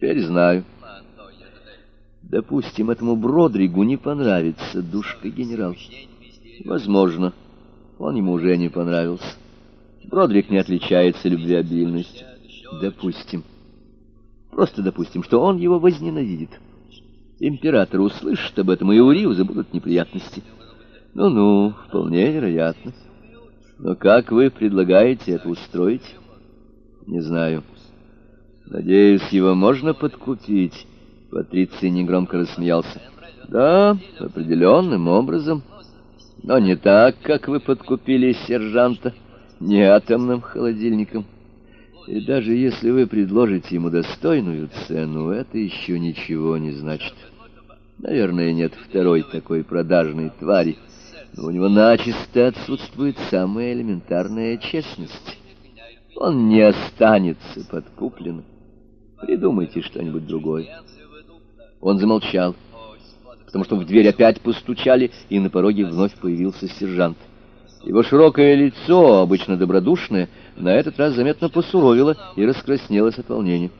Теперь знаю. Допустим, этому Бродригу не понравится душка генерал. Возможно, он ему уже не понравился. Бродрик не отличается любвеобильностью. Допустим. Просто допустим, что он его возненавидит. Император услышит об этом, и у Риуза будут неприятности. Ну-ну, вполне вероятно. Но как вы предлагаете это устроить? Не знаю. Надеюсь, его можно подкупить. Патриций негромко рассмеялся. Да, определенным образом. Но не так, как вы подкупили сержанта, не атомным холодильником. И даже если вы предложите ему достойную цену, это еще ничего не значит. Наверное, нет второй такой продажной твари, но у него начисто отсутствует самая элементарная честность. Он не останется подкупленным. Придумайте что-нибудь другое. Он замолчал, потому что в дверь опять постучали, и на пороге вновь появился сержант. Его широкое лицо, обычно добродушное, на этот раз заметно посуровило и раскраснелось от волнения.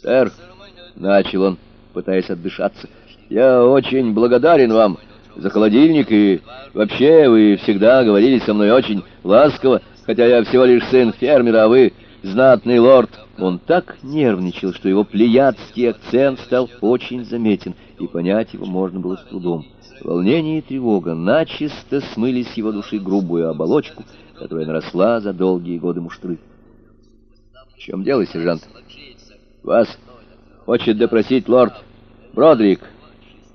«Сэр», — начал он, пытаясь отдышаться, — «я очень благодарен вам за холодильник, и вообще вы всегда говорили со мной очень ласково, хотя я всего лишь сын фермера, а вы знатный лорд». Он так нервничал, что его плеядский акцент стал очень заметен, и понять его можно было с трудом. Волнение и тревога начисто смыли с его души грубую оболочку, которая наросла за долгие годы муштры. «В чем дело, сержант?» «Вас хочет допросить лорд Бродрик.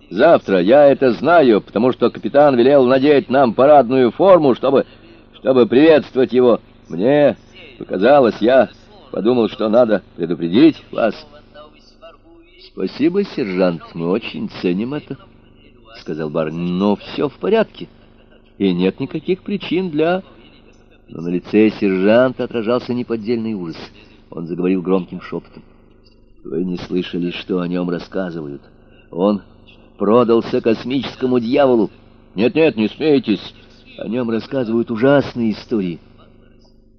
Завтра я это знаю, потому что капитан велел надеть нам парадную форму, чтобы, чтобы приветствовать его. Мне показалось, я подумал, что надо предупредить вас». «Спасибо, сержант, мы очень ценим это». — сказал барон, — но все в порядке, и нет никаких причин для... Но на лице сержанта отражался неподдельный ужас. Он заговорил громким шепотом. «Вы не слышали, что о нем рассказывают? Он продался космическому дьяволу. Нет-нет, не смейтесь. О нем рассказывают ужасные истории».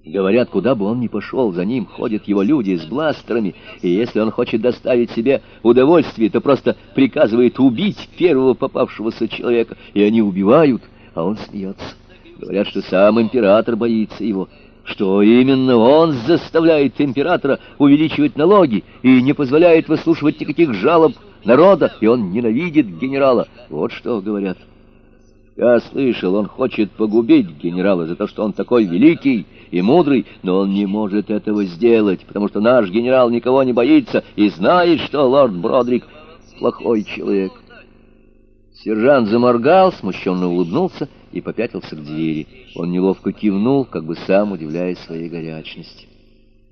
Говорят, куда бы он ни пошел, за ним ходят его люди с бластерами, и если он хочет доставить себе удовольствие, то просто приказывает убить первого попавшегося человека, и они убивают, а он смеется. Говорят, что сам император боится его, что именно он заставляет императора увеличивать налоги и не позволяет выслушивать никаких жалоб народа, и он ненавидит генерала. Вот что говорят. Я слышал, он хочет погубить генерала за то, что он такой великий и мудрый, но он не может этого сделать, потому что наш генерал никого не боится и знает, что лорд Бродрик плохой человек. Сержант заморгал, смущенно улыбнулся и попятился к двери. Он неловко кивнул, как бы сам удивляясь своей горячности.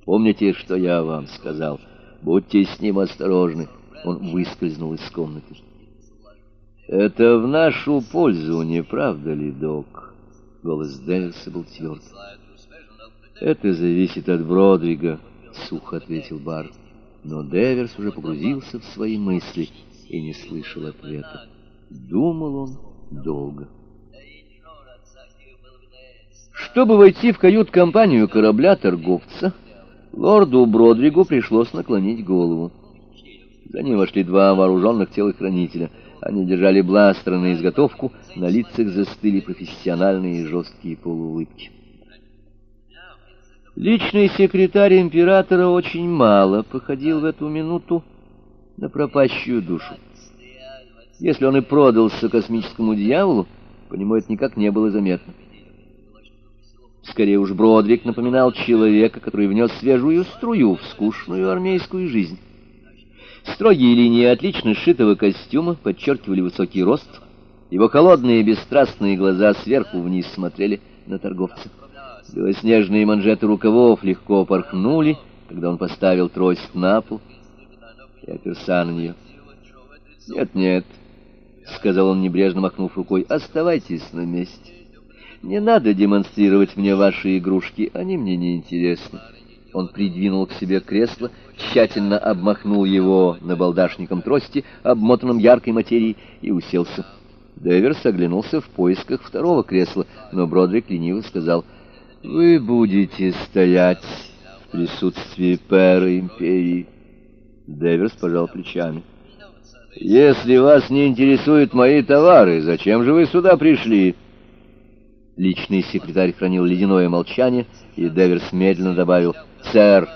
«Помните, что я вам сказал? Будьте с ним осторожны». Он выскользнул из комнаты. «Это в нашу пользу, не правда ли, док?» Голос Дэвиса был тверд. «Это зависит от Бродвига», — сухо ответил Бар. Но Деверс уже погрузился в свои мысли и не слышал ответа. Думал он долго. Чтобы войти в кают-компанию корабля-торговца, лорду Бродригу пришлось наклонить голову. За ним вошли два вооруженных телохранителя — они держали бластеры на изготовку, на лицах застыли профессиональные жесткие полуулыбки. Личный секретарь императора очень мало походил в эту минуту на пропащую душу. Если он и продался космическому дьяволу, по нему это никак не было заметно. Скорее уж Бродвик напоминал человека, который внес свежую струю в скучную армейскую жизнь. Строгие линии отлично сшитого костюма подчеркивали высокий рост. Его холодные бесстрастные глаза сверху вниз смотрели на торговца. Белоснежные манжеты рукавов легко порхнули, когда он поставил трость на пол и оперся на нее. «Нет-нет», — сказал он, небрежно махнув рукой, — «оставайтесь на месте. Не надо демонстрировать мне ваши игрушки, они мне не интересны». Он придвинул к себе кресло, тщательно обмахнул его набалдашником трости, обмотанным яркой материей, и уселся. Деверс оглянулся в поисках второго кресла, но Бродрик лениво сказал, «Вы будете стоять в присутствии пэра империи». Дэверс пожал плечами. «Если вас не интересуют мои товары, зачем же вы сюда пришли?» Личный секретарь хранил ледяное молчание, и Дэверс медленно добавил «Сэр,